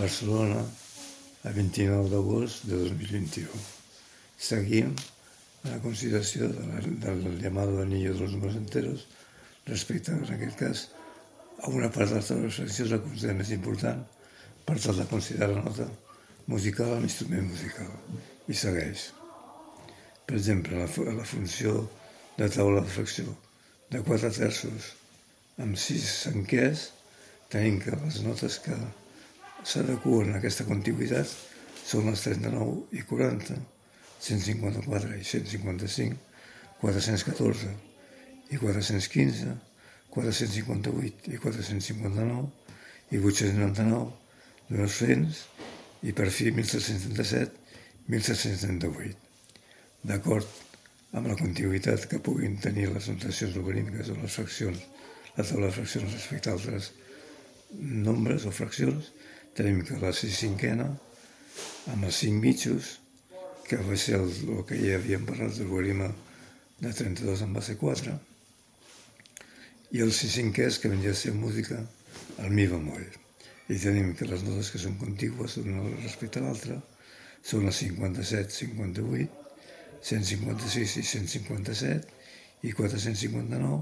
Barcelona, a 29 d'agost de 2021. Seguim la consideració de la, del llamado anillo de los números enteros respecte, en aquest cas, a una part de les reflexions la considera més important per tal de considerar la nota musical a l'instrument musical. I segueix. Per exemple, la, la funció de taula de fracció de quatre terços amb sis cinquers, tenim que les notes que s'adequen a aquesta contigüitat són les 39 i 40, 154 i 155, 414 i 415, 458 i 459 i 899, 200 i per fi 1737, 1738. D'acord amb la contigüitat que puguin tenir les notacions logarítmiques o les fraccions, la taula de fraccions respecte a altres nombres o fraccions, tenim la cinquena, amb els cinc mitjos, que va ser el, el que ja havíem parlat del logaritme de 32 en base 4, i el cinquès, que venia a ser música, el mi bemoll. I tenim que les notes que són contigües d'una respecte a l'altra són les 57, 58, 156 i 157 i 459,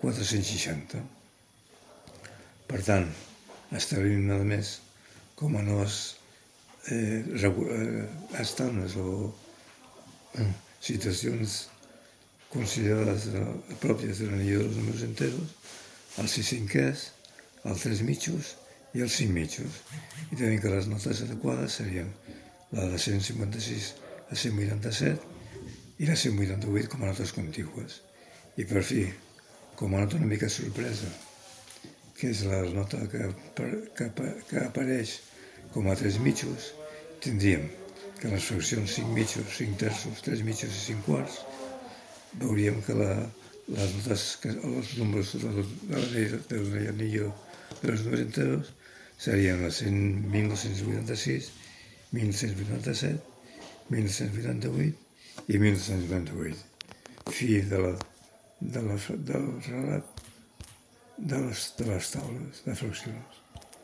460. Per tant, establim nada més com a noves eh, eh, estàndones o eh, considerades eh, pròpies de l'anillo dels números enteros, els sis cinquers, els tres mitjos i els cinc mitjos. I tenim que les notes adequades serien la de 156 a 187 i la 188 com a notes contigües. I per fi, com a nota una mica sorpresa, que és la nota que, que, que apareix com a tres mitjos, tindríem que les fraccions 5 mitjos, 5 terços, 3 mitjos i 5 quarts, veuríem que la, les notes, que, els números de l'anillo de los números enteros serien les 100, 1986, 1987, 1988 i 1928, fi de la, de la, del relat de les, de les taules de fraccions.